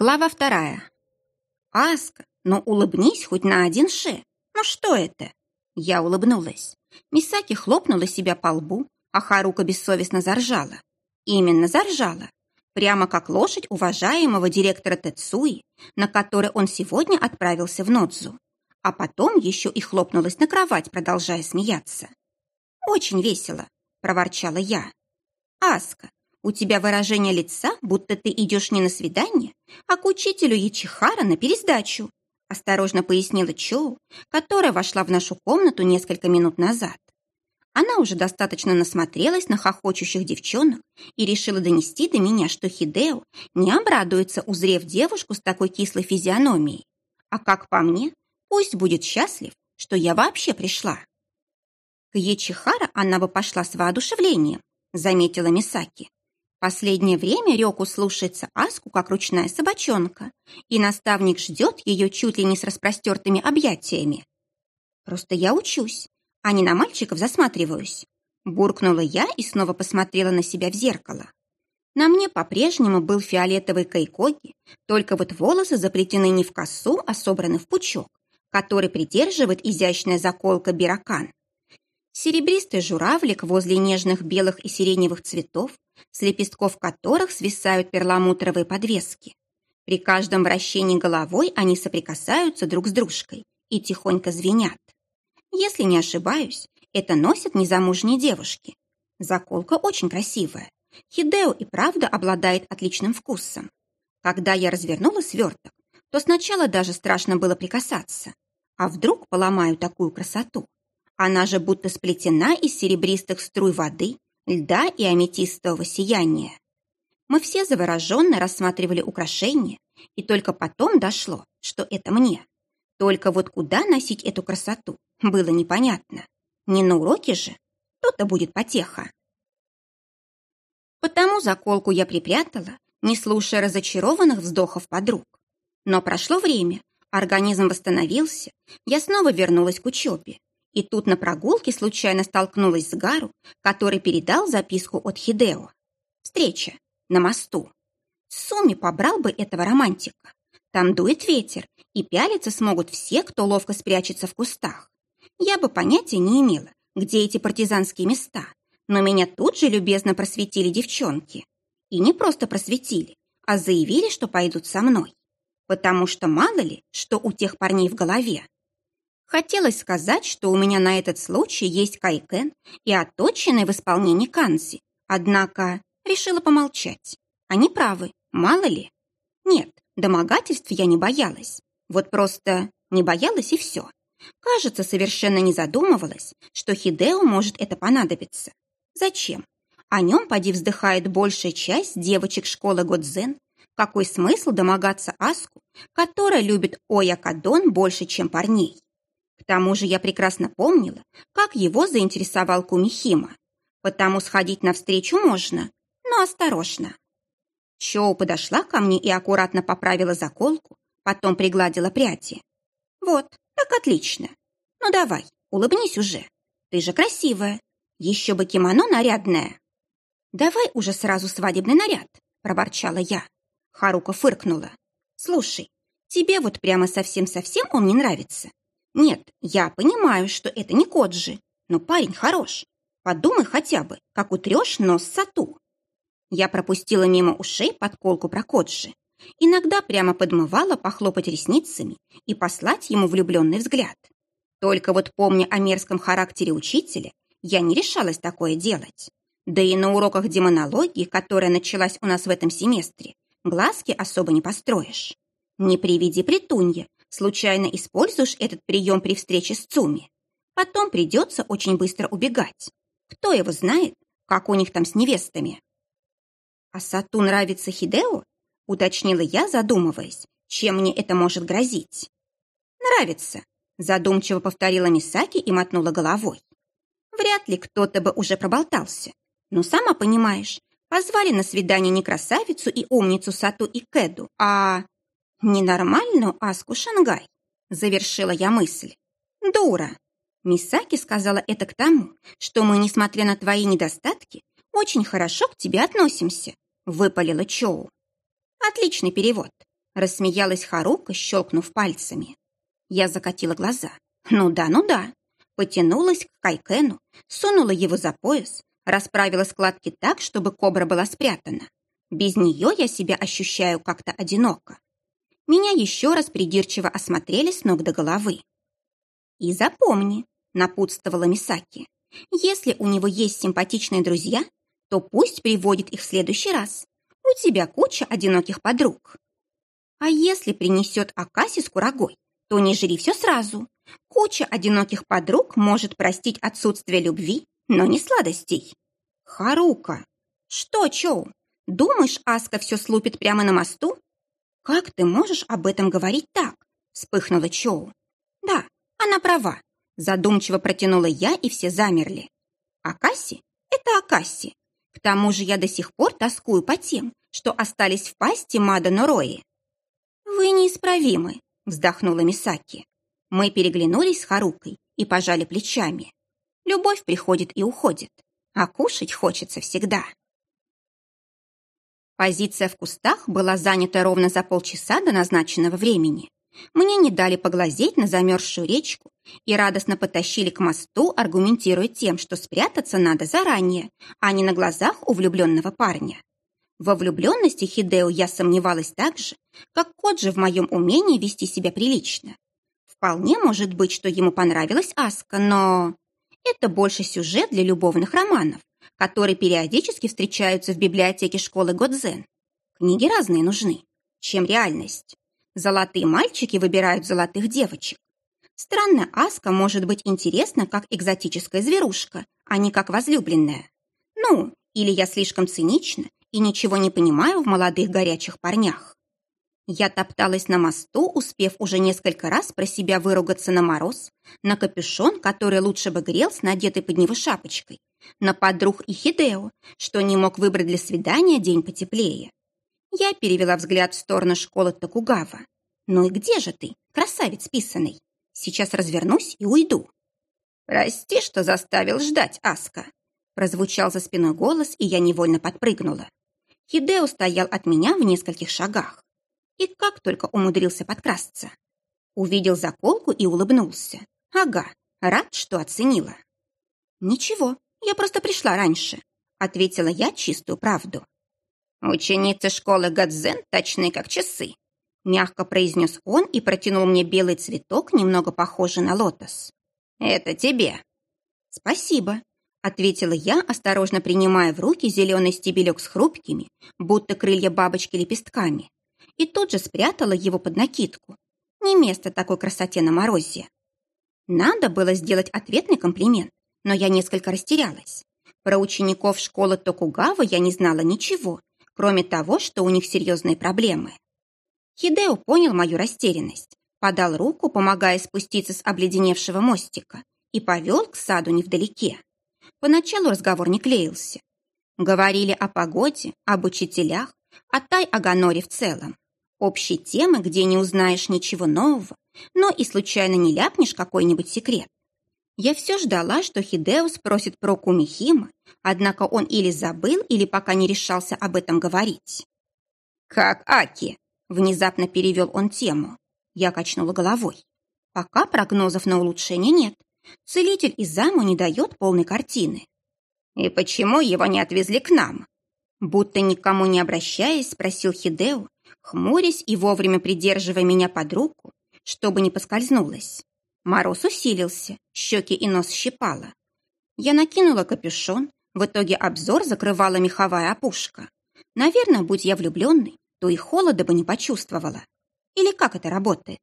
Глава вторая. «Аска, ну улыбнись хоть на один ше. Ну что это?» Я улыбнулась. Мисаки хлопнула себя по лбу, а Харука бессовестно заржала. Именно заржала. Прямо как лошадь уважаемого директора Тецуи, на которой он сегодня отправился в Нодзу. А потом еще и хлопнулась на кровать, продолжая смеяться. «Очень весело», — проворчала я. «Аска, у тебя выражение лица, будто ты идешь не на свидание, а к учителю Ячихара на пересдачу», осторожно пояснила Чоу, которая вошла в нашу комнату несколько минут назад. Она уже достаточно насмотрелась на хохочущих девчонок и решила донести до меня, что Хидео не обрадуется, узрев девушку с такой кислой физиономией. А как по мне, пусть будет счастлив, что я вообще пришла. К Ечихара она бы пошла с воодушевлением, заметила Мисаки. Последнее время Рёку слушается Аску, как ручная собачонка, и наставник ждет ее чуть ли не с распростертыми объятиями. Просто я учусь, а не на мальчиков засматриваюсь. Буркнула я и снова посмотрела на себя в зеркало. На мне по-прежнему был фиолетовый кайкоги, только вот волосы заплетены не в косу, а собраны в пучок, который придерживает изящная заколка биракан. Серебристый журавлик возле нежных белых и сиреневых цветов с лепестков которых свисают перламутровые подвески. При каждом вращении головой они соприкасаются друг с дружкой и тихонько звенят. Если не ошибаюсь, это носят незамужние девушки. Заколка очень красивая. Хидео и правда обладает отличным вкусом. Когда я развернула сверток, то сначала даже страшно было прикасаться. А вдруг поломаю такую красоту? Она же будто сплетена из серебристых струй воды льда и аметистового сияния. Мы все завороженно рассматривали украшения, и только потом дошло, что это мне. Только вот куда носить эту красоту, было непонятно. Не на уроке же, то-то будет потеха. Потому заколку я припрятала, не слушая разочарованных вздохов подруг. Но прошло время, организм восстановился, я снова вернулась к учебе. И тут на прогулке случайно столкнулась с Гару, который передал записку от Хидео. Встреча на мосту. Суми побрал бы этого романтика. Там дует ветер, и пялиться смогут все, кто ловко спрячется в кустах. Я бы понятия не имела, где эти партизанские места, но меня тут же любезно просветили девчонки. И не просто просветили, а заявили, что пойдут со мной. Потому что мало ли, что у тех парней в голове. Хотелось сказать, что у меня на этот случай есть кайкен и отточенный в исполнении канзи. Однако решила помолчать. Они правы, мало ли. Нет, домогательств я не боялась. Вот просто не боялась и все. Кажется, совершенно не задумывалась, что Хидео может это понадобиться. Зачем? О нем, поди, вздыхает большая часть девочек школы Годзен. Какой смысл домогаться Аску, которая любит Оякадон больше, чем парней? К тому же я прекрасно помнила, как его заинтересовал Кумихима. Потому сходить навстречу можно, но осторожно. Чоу подошла ко мне и аккуратно поправила заколку, потом пригладила пряди. «Вот, так отлично. Ну давай, улыбнись уже. Ты же красивая. Еще бы кимоно нарядное». «Давай уже сразу свадебный наряд», — проворчала я. Харука фыркнула. «Слушай, тебе вот прямо совсем-совсем он не нравится. Нет, я понимаю, что это не Коджи, но парень хорош. Подумай хотя бы, как утрешь нос Сату. Я пропустила мимо ушей подколку про Коджи. Иногда прямо подмывала похлопать ресницами и послать ему влюбленный взгляд. Только вот помня о мерзком характере учителя, я не решалась такое делать. Да и на уроках демонологии, которая началась у нас в этом семестре, глазки особо не построишь. Не приведи притунья, случайно используешь этот прием при встрече с Цуми, потом придется очень быстро убегать. Кто его знает, как у них там с невестами? А Сату нравится Хидео? Уточнила я, задумываясь, чем мне это может грозить. Нравится, задумчиво повторила Мисаки и мотнула головой. Вряд ли кто-то бы уже проболтался. Но сама понимаешь, позвали на свидание не красавицу и умницу Сату и Кэду, а «Ненормальную Аску Шангай», — завершила я мысль. «Дура!» Мисаки сказала это к тому, что мы, несмотря на твои недостатки, очень хорошо к тебе относимся, выпалила Чоу. Отличный перевод. Рассмеялась Харука, щелкнув пальцами. Я закатила глаза. Ну да, ну да. Потянулась к Кайкену, сунула его за пояс, расправила складки так, чтобы кобра была спрятана. Без нее я себя ощущаю как-то одиноко. Меня еще раз придирчиво осмотрели с ног до головы. «И запомни», — напутствовала Мисаки, «если у него есть симпатичные друзья, то пусть приводит их в следующий раз. У тебя куча одиноких подруг. А если принесет Акаси с курагой, то не жри все сразу. Куча одиноких подруг может простить отсутствие любви, но не сладостей. Харука. Что, Чоу, думаешь, Аска все слупит прямо на мосту? Как ты можешь об этом говорить так? Вспыхнула Чоу. Да, она права. Задумчиво протянула я, и все замерли. Акаси — это Акаси. К тому же я до сих пор тоскую по тем, что остались в пасти Мада Норои. «Вы неисправимы», — вздохнула Мисаки. Мы переглянулись с Харукой и пожали плечами. Любовь приходит и уходит, а кушать хочется всегда. Позиция в кустах была занята ровно за полчаса до назначенного времени. Мне не дали поглазеть на замерзшую речку и радостно потащили к мосту, аргументируя тем, что спрятаться надо заранее, а не на глазах у влюбленного парня. Во влюбленности Хидео я сомневалась так же, как Коджи в моем умении вести себя прилично. Вполне может быть, что ему понравилась Аска, но... Это больше сюжет для любовных романов, которые периодически встречаются в библиотеке школы Годзен. Книги разные нужны, чем реальность. Золотые мальчики выбирают золотых девочек. Странная Аска может быть интересна как экзотическая зверушка, а не как возлюбленная. Ну, или я слишком цинична, и ничего не понимаю в молодых горячих парнях. Я топталась на мосту, успев уже несколько раз про себя выругаться на мороз, на капюшон, который лучше бы грел с надетой под него шапочкой, на подруг и Хидео, что не мог выбрать для свидания день потеплее. Я перевела взгляд в сторону школы Токугава. «Ну и где же ты, красавец писаный? Сейчас развернусь и уйду». «Прости, что заставил ждать, Аска», прозвучал за спиной голос, и я невольно подпрыгнула. Хидео стоял от меня в нескольких шагах. И как только умудрился подкрасться. Увидел заколку и улыбнулся. Ага, рад, что оценила. Ничего, я просто пришла раньше, ответила я чистую правду. Ученицы школы Гадзен точны как часы, мягко произнес он и протянул мне белый цветок, немного похожий на лотос. Это тебе. Спасибо, ответила я, осторожно принимая в руки зеленый стебелек с хрупкими, будто крылья бабочки лепестками, и тут же спрятала его под накидку. Не место такой красоте на морозе. Надо было сделать ответный комплимент, но я несколько растерялась. Про учеников школы Токугава я не знала ничего, кроме того, что у них серьезные проблемы. Хидео понял мою растерянность, подал руку, помогая спуститься с обледеневшего мостика, и повел к саду невдалеке. Поначалу разговор не клеился. Говорили о погоде, об учителях, о Тай-Аганоре в целом. Общие темы, где не узнаешь ничего нового, но и случайно не ляпнешь какой-нибудь секрет. Я все ждала, что Хидео спросит про Кумихима, однако он или забыл, или пока не решался об этом говорить. «Как Аки?» – внезапно перевел он тему. Я качнула головой. Пока прогнозов на улучшение нет. Целитель из заму не дает полной картины. «И почему его не отвезли к нам?» Будто никому не обращаясь, спросил Хидео, хмурясь и вовремя придерживая меня под руку, чтобы не поскользнулась. Мороз усилился, щеки и нос щипало. Я накинула капюшон, в итоге обзор закрывала меховая опушка. Наверное, будь я влюбленной, то и холода бы не почувствовала. Или как это работает?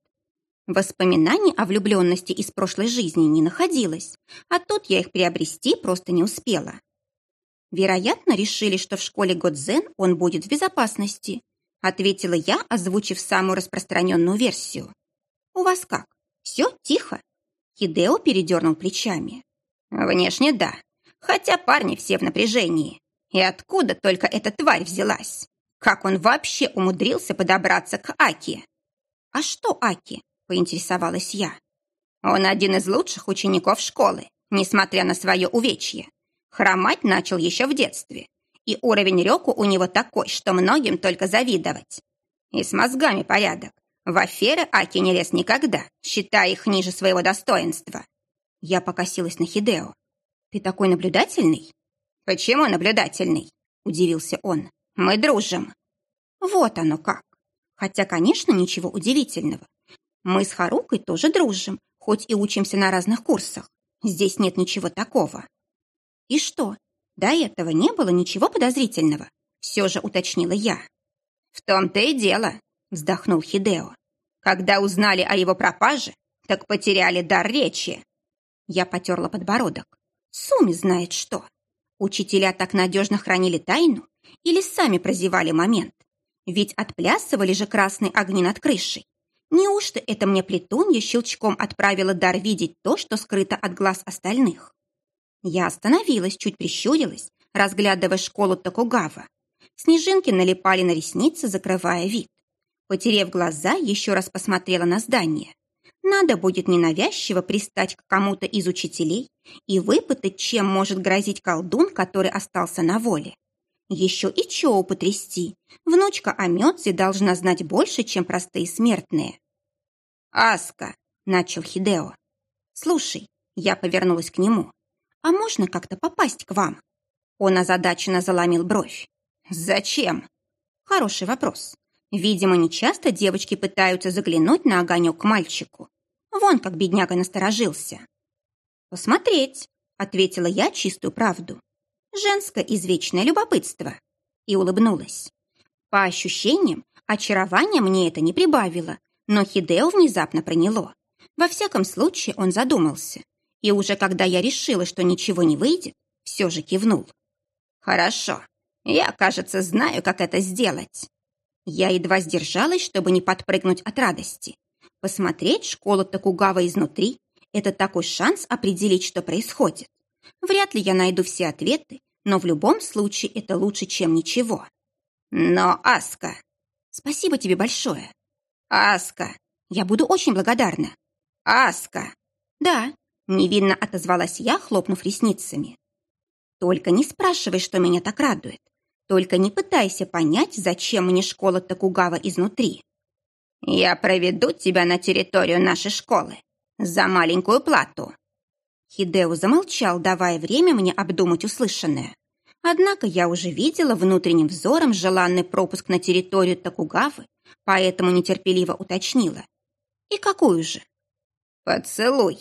Воспоминаний о влюбленности из прошлой жизни не находилось, а тут я их приобрести просто не успела. Вероятно, решили, что в школе Годзен он будет в безопасности, ответила я, озвучив самую распространенную версию. У вас как? Все тихо? Хидео передернул плечами. Внешне да, хотя парни все в напряжении. И откуда только эта тварь взялась? Как он вообще умудрился подобраться к Аки? А что Аки? поинтересовалась я. Он один из лучших учеников школы, несмотря на свое увечье. Хромать начал еще в детстве, и уровень Рёку у него такой, что многим только завидовать. И с мозгами порядок. В аферы Аки не лез никогда, считая их ниже своего достоинства. Я покосилась на Хидео. «Ты такой наблюдательный?» «Почему наблюдательный?» – удивился он. «Мы дружим». «Вот оно как. Хотя, конечно, ничего удивительного. Мы с Харукой тоже дружим, хоть и учимся на разных курсах. Здесь нет ничего такого». «И что, до этого не было ничего подозрительного?» Все же уточнила я. «В том-то и дело», — вздохнул Хидео. «Когда узнали о его пропаже, так потеряли дар речи». Я потерла подбородок. Суми знает что. Учителя так надежно хранили тайну или сами прозевали момент? Ведь отплясывали же красные огни над крышей. Неужто это мне плетунья щелчком отправила дар видеть то, что скрыто от глаз остальных? Я остановилась, чуть прищурилась, разглядывая школу Токугава. Снежинки налипали на ресницы, закрывая вид. Потерев глаза, еще раз посмотрела на здание. Надо будет ненавязчиво пристать к кому-то из учителей и выпытать, чем может грозить колдун, который остался на воле. Еще и Чоу потрясти. Внучка Амёци должна знать больше, чем простые смертные. «Аска!» — начал Хидео. «Слушай», — я повернулась к нему, «а можно как-то попасть к вам?» Он озадаченно заломил бровь. «Зачем?» Хороший вопрос. Видимо, нечасто девочки пытаются заглянуть на огонек к мальчику. Вон как бедняга насторожился. «Посмотреть», — ответила я чистую правду. «Женское извечное любопытство». И улыбнулась. По ощущениям, очарования мне это не прибавило, но Хидео внезапно проняло. Во всяком случае, он задумался. И уже когда я решила, что ничего не выйдет, все же кивнул. «Хорошо, я, кажется, знаю, как это сделать. Я едва сдержалась, чтобы не подпрыгнуть от радости. Посмотреть школу Токугава изнутри – это такой шанс определить, что происходит. Вряд ли я найду все ответы, но в любом случае это лучше, чем ничего. Но, Аска... Спасибо тебе большое. Аска... Я буду очень благодарна. Аска... Да, невинно отозвалась я, хлопнув ресницами. Только не спрашивай, что меня так радует. Только не пытайся понять, зачем мне школа Токугава изнутри. Я проведу тебя на территорию нашей школы за маленькую плату. Хидео замолчал, давая время мне обдумать услышанное. Однако я уже видела внутренним взором желанный пропуск на территорию Токугавы, поэтому нетерпеливо уточнила. И какую же? Поцелуй.